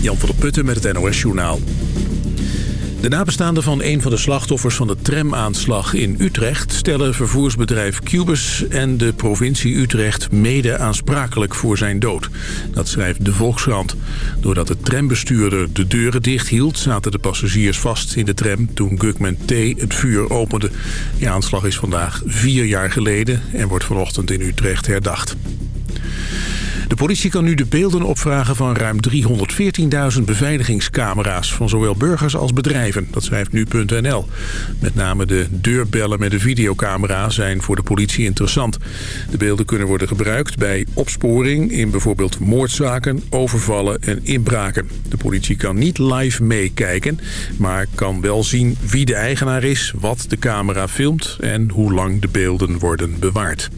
Jan van der Putten met het NOS Journaal. De nabestaanden van een van de slachtoffers van de tramaanslag in Utrecht... stellen vervoersbedrijf Cubus en de provincie Utrecht mede aansprakelijk voor zijn dood. Dat schrijft de Volkskrant. Doordat de trambestuurder de deuren dicht hield... zaten de passagiers vast in de tram toen Gugman T. het vuur opende. Die aanslag is vandaag vier jaar geleden en wordt vanochtend in Utrecht herdacht. De politie kan nu de beelden opvragen van ruim 314.000 beveiligingscamera's... van zowel burgers als bedrijven, dat schrijft nu.nl. Met name de deurbellen met de videocamera zijn voor de politie interessant. De beelden kunnen worden gebruikt bij opsporing in bijvoorbeeld moordzaken, overvallen en inbraken. De politie kan niet live meekijken, maar kan wel zien wie de eigenaar is... wat de camera filmt en hoe lang de beelden worden bewaard.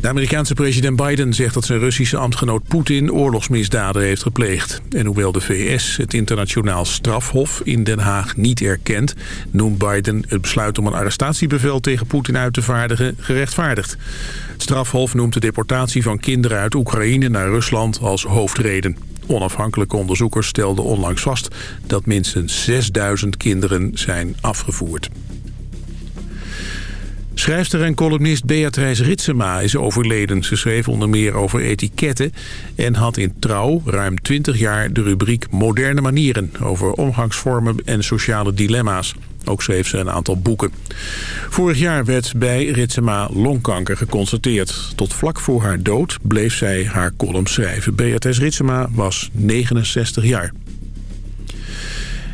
De Amerikaanse president Biden zegt dat zijn Russische ambtgenoot Poetin oorlogsmisdaden heeft gepleegd. En hoewel de VS het internationaal strafhof in Den Haag niet erkent... noemt Biden het besluit om een arrestatiebevel tegen Poetin uit te vaardigen gerechtvaardigd. Het strafhof noemt de deportatie van kinderen uit Oekraïne naar Rusland als hoofdreden. Onafhankelijke onderzoekers stelden onlangs vast dat minstens 6000 kinderen zijn afgevoerd. Schrijfster en columnist Beatrice Ritsema is overleden. Ze schreef onder meer over etiketten en had in Trouw ruim 20 jaar de rubriek Moderne Manieren... over omgangsvormen en sociale dilemma's. Ook schreef ze een aantal boeken. Vorig jaar werd bij Ritsema longkanker geconstateerd. Tot vlak voor haar dood bleef zij haar column schrijven. Beatrice Ritsema was 69 jaar.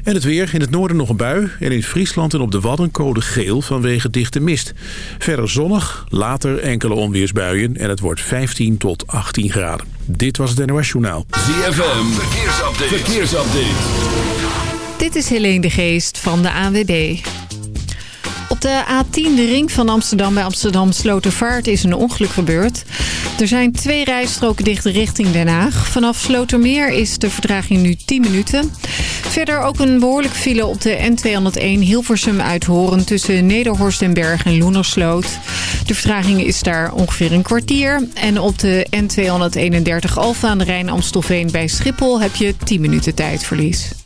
En het weer. In het noorden nog een bui. En in Friesland en op de Wadden code geel vanwege dichte mist. Verder zonnig, later enkele onweersbuien. En het wordt 15 tot 18 graden. Dit was het NOS Journaal. ZFM. Verkeersupdate. Verkeersupdate. Dit is Helene de Geest van de ANWB. Op de A10, de ring van Amsterdam bij Amsterdam Slotervaart, is een ongeluk gebeurd. Er zijn twee rijstroken dicht richting Den Haag. Vanaf Slotermeer is de vertraging nu 10 minuten. Verder ook een behoorlijk file op de N201 Hilversum uithoren tussen Nederhorst en Berg en Loenersloot. De vertraging is daar ongeveer een kwartier. En op de N231 Alfa aan de Rijn Amstelveen bij Schiphol heb je 10 minuten tijdverlies.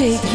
take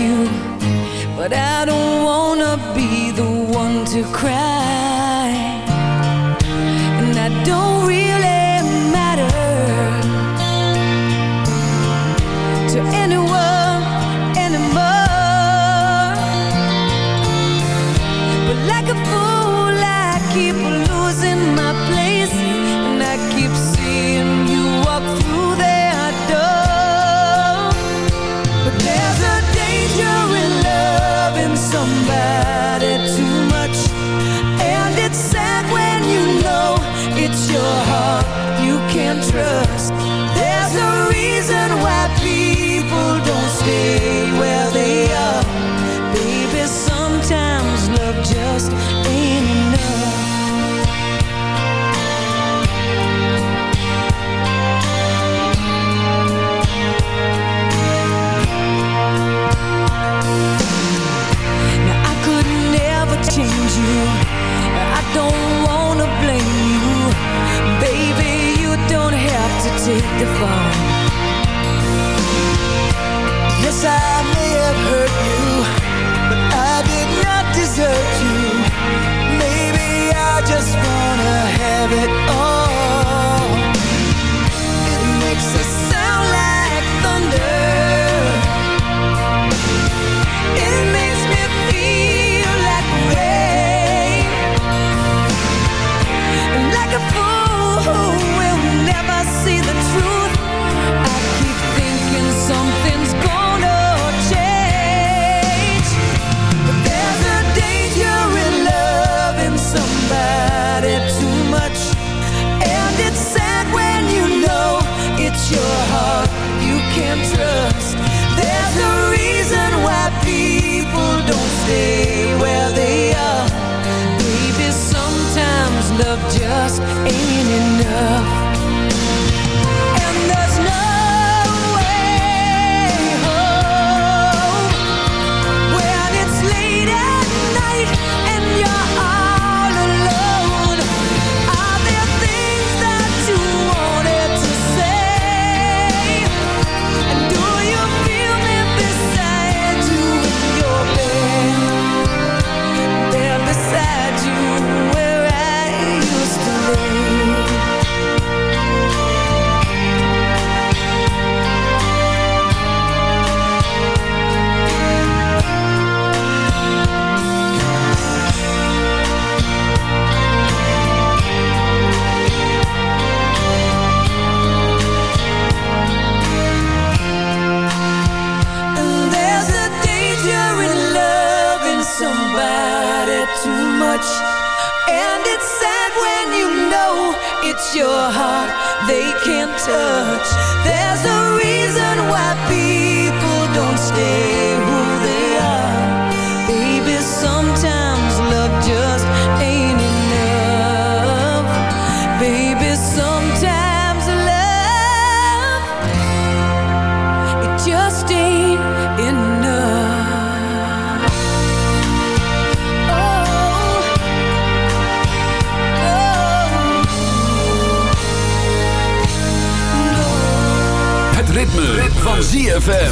ZFM.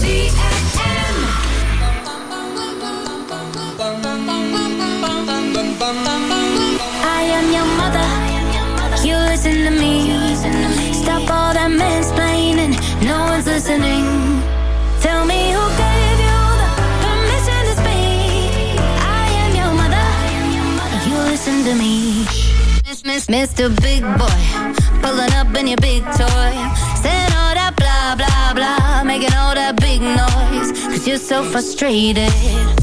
I am your mother. You listen to me. Stop all that mansplaining. No one's listening. Tell me who gave you the permission to speak. I am your mother. You listen to me. Miss, miss, Mr. Big Boy. Pulling up in your big toy. So frustrated.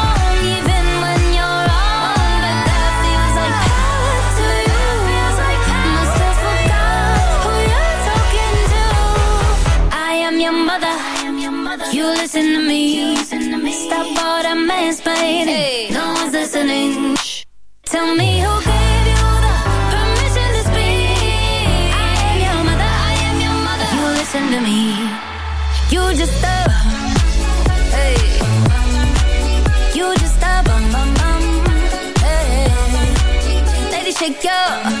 Listen to me. Stop all the mansplaining. No one's listening. Shh. Tell me who gave you the permission to speak. I am your mother. I am your mother. You listen to me. You just a. Hey. You just a bum bum bum. Hey. Lady, shake your.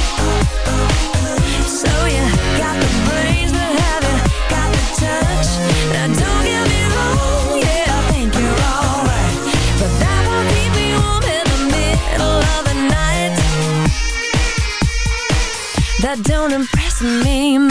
Don't impress me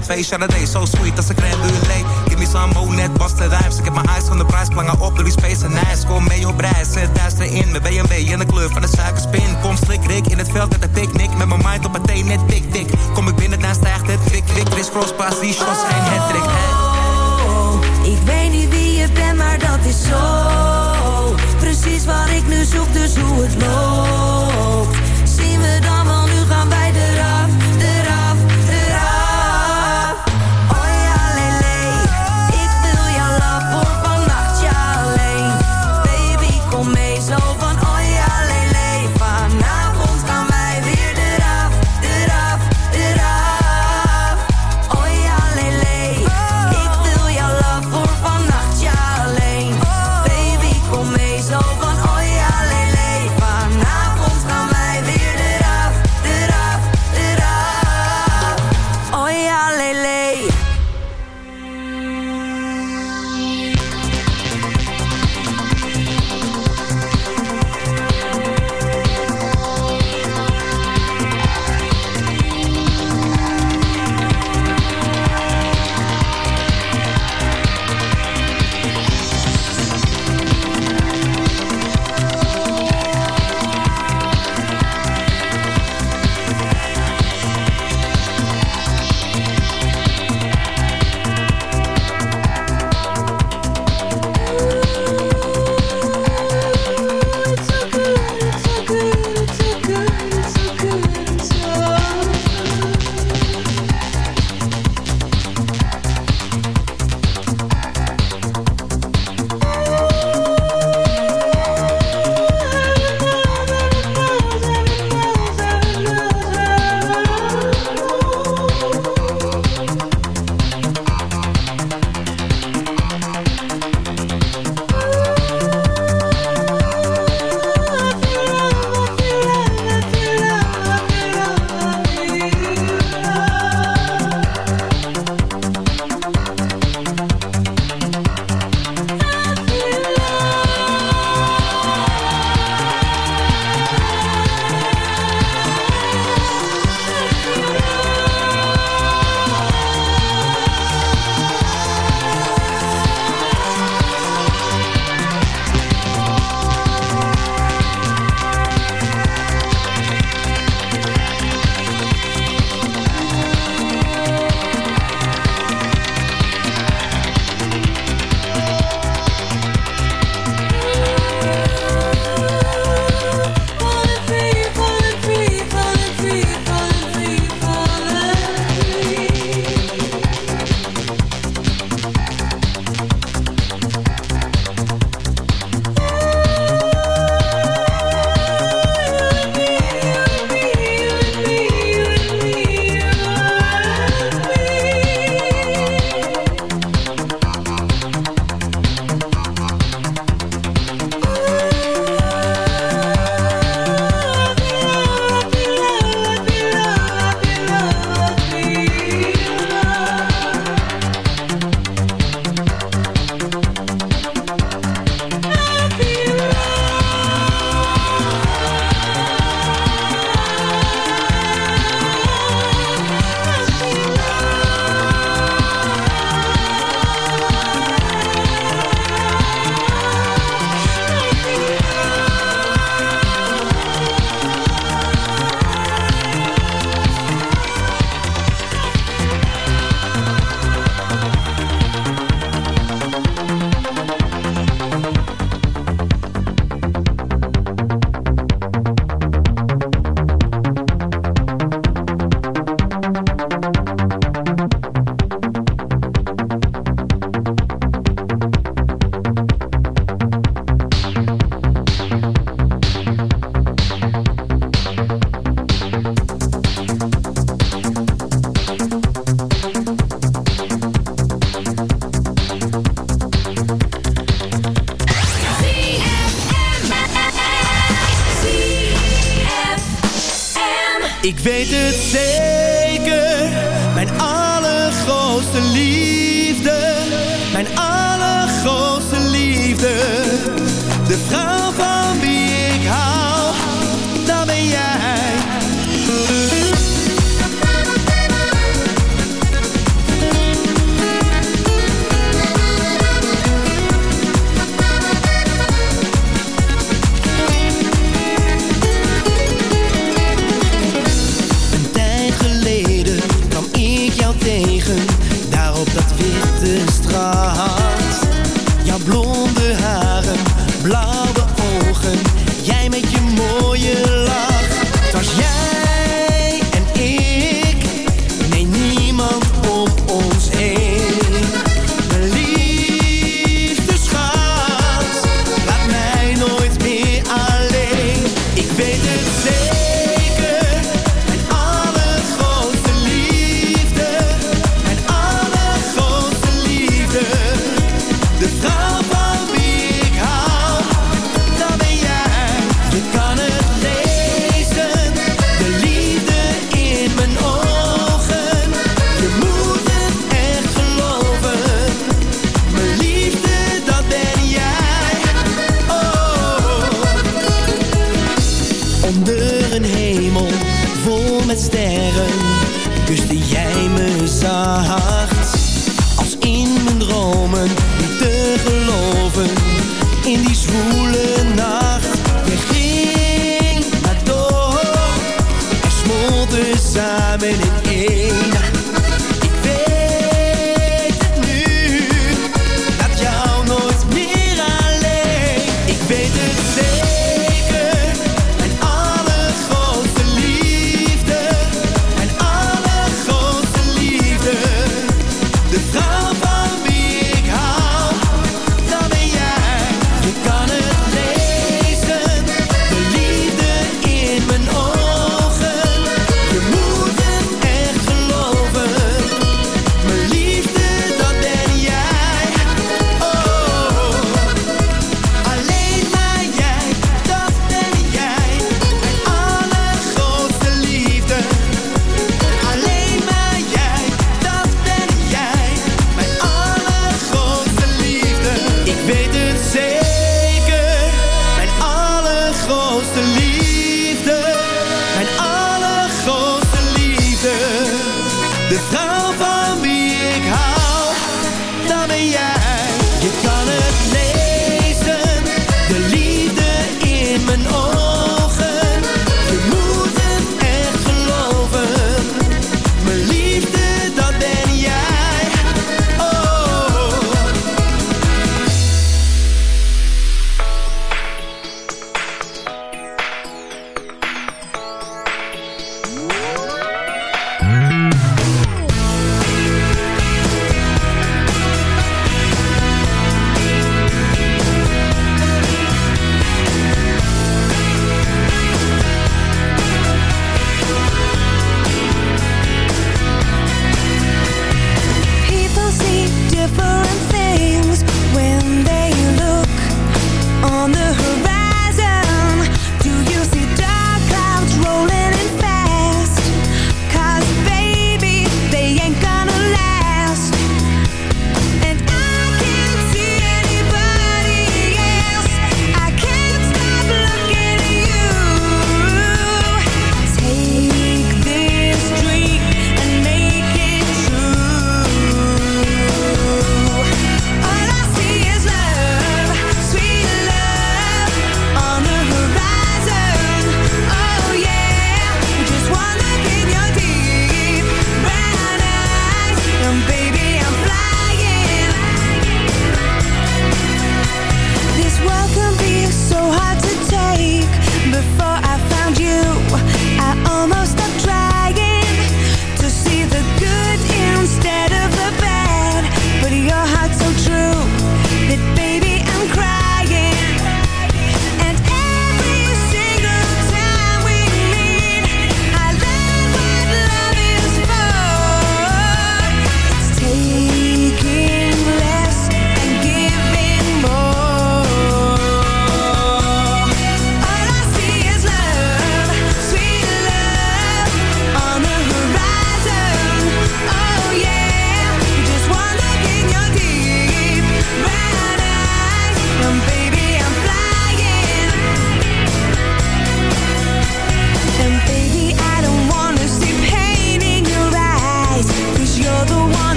2 bij 2. Chardonnay, so sweet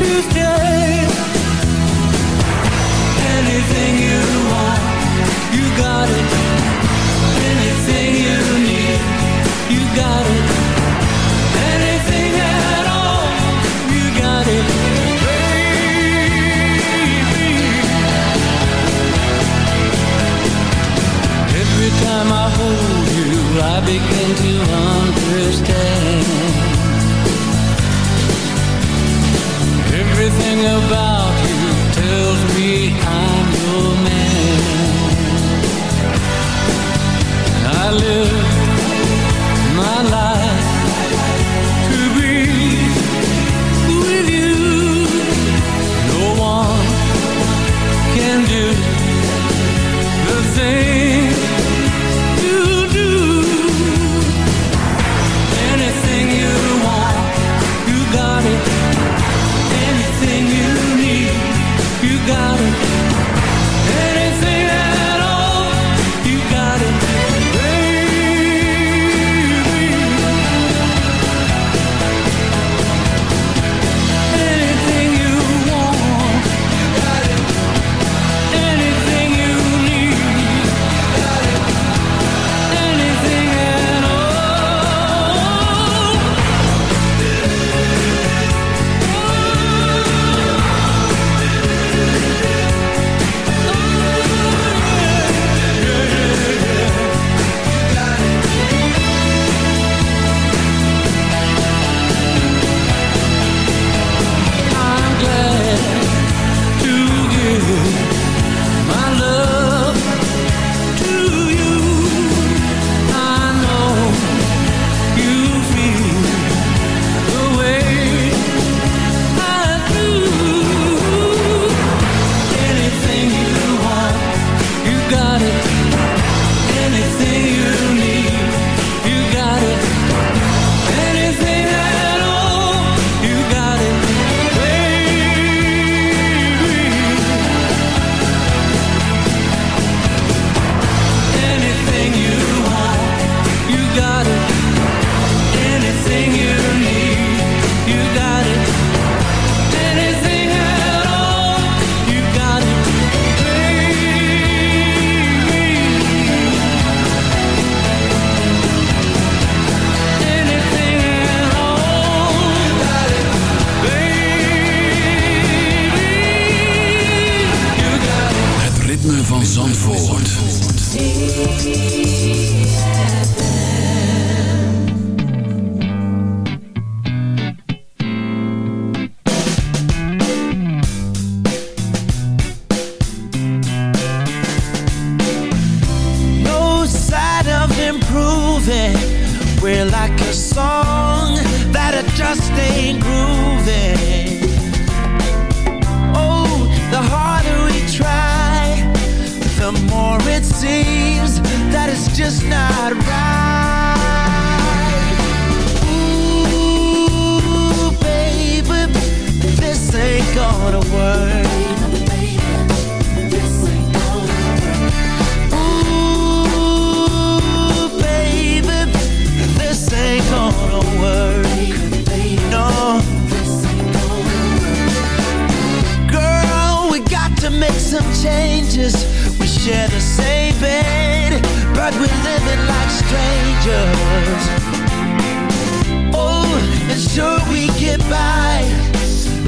Tuesday.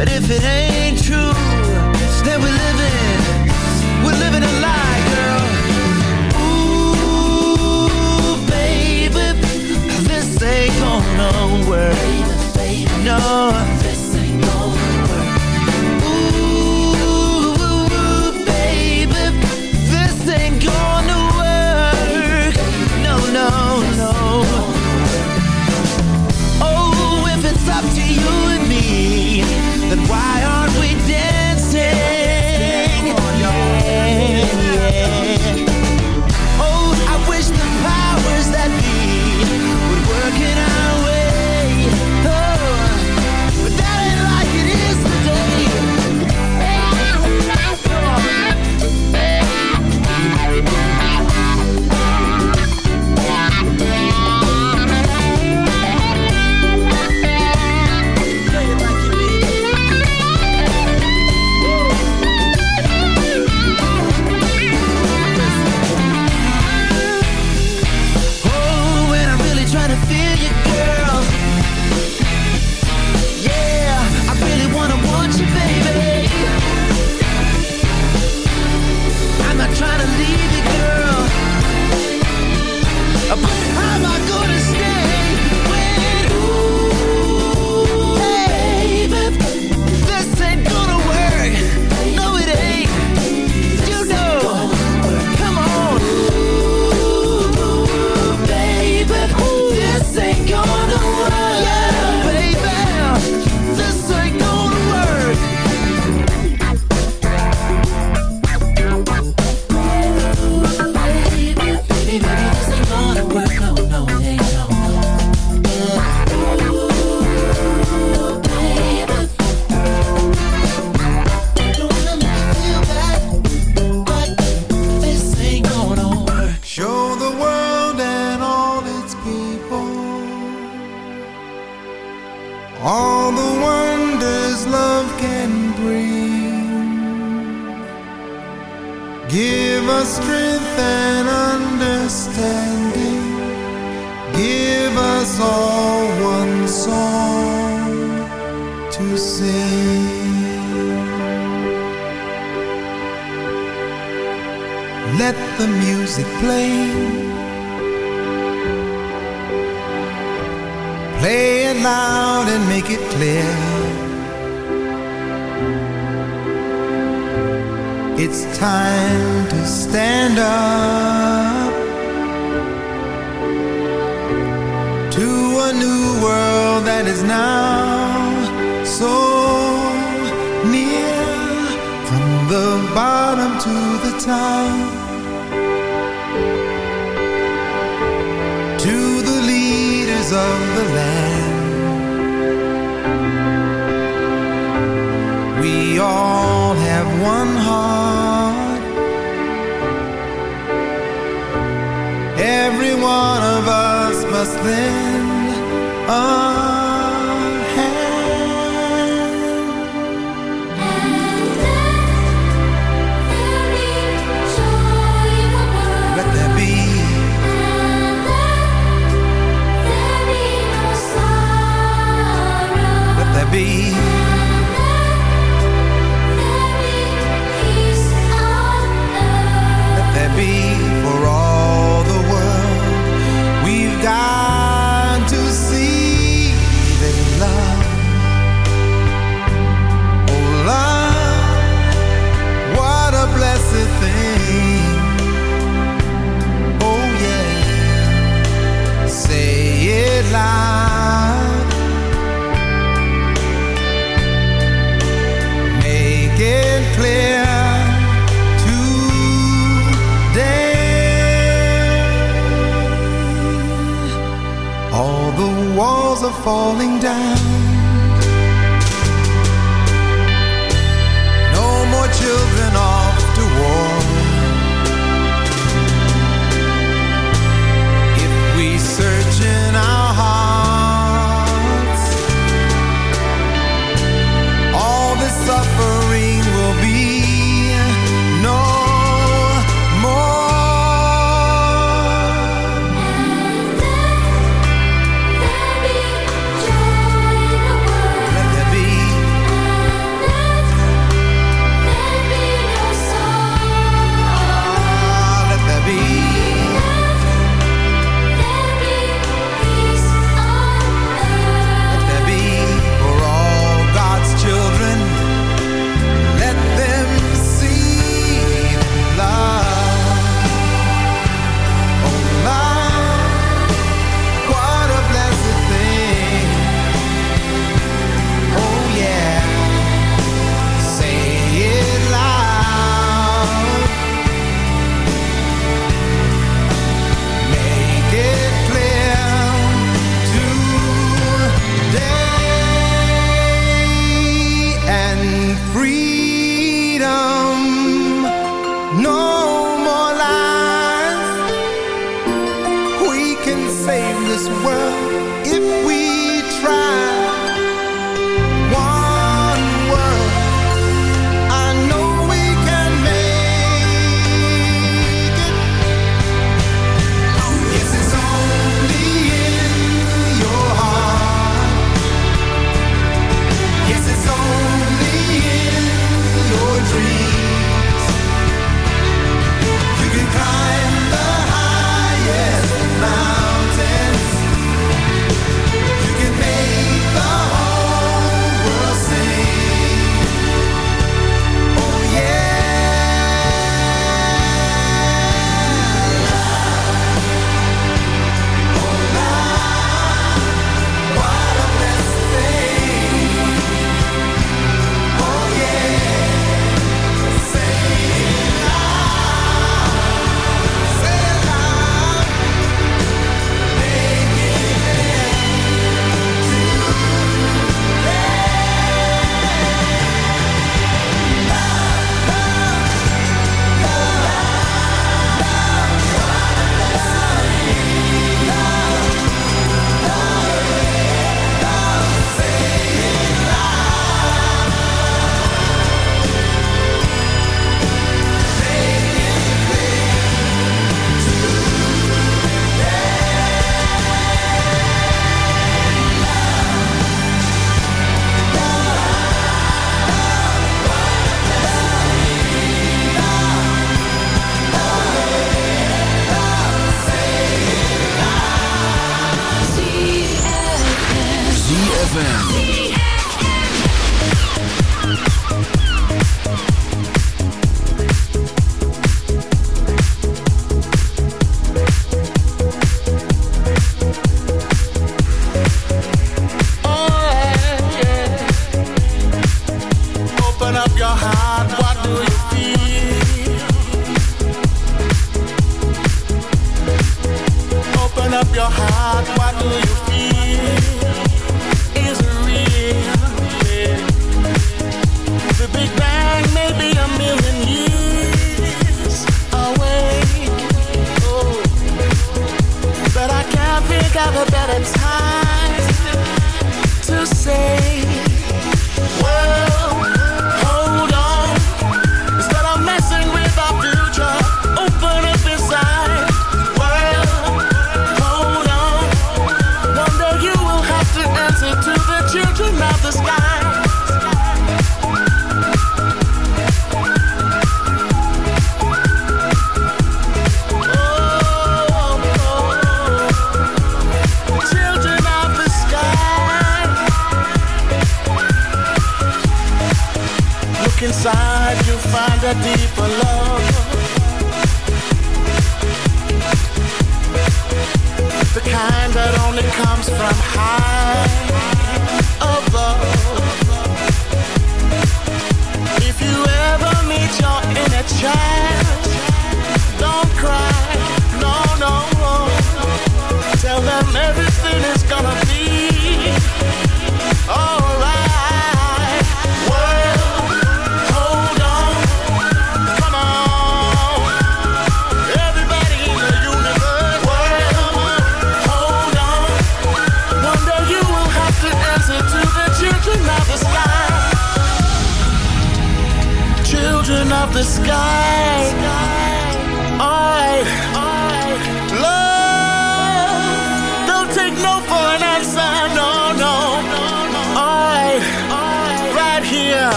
But if it ain't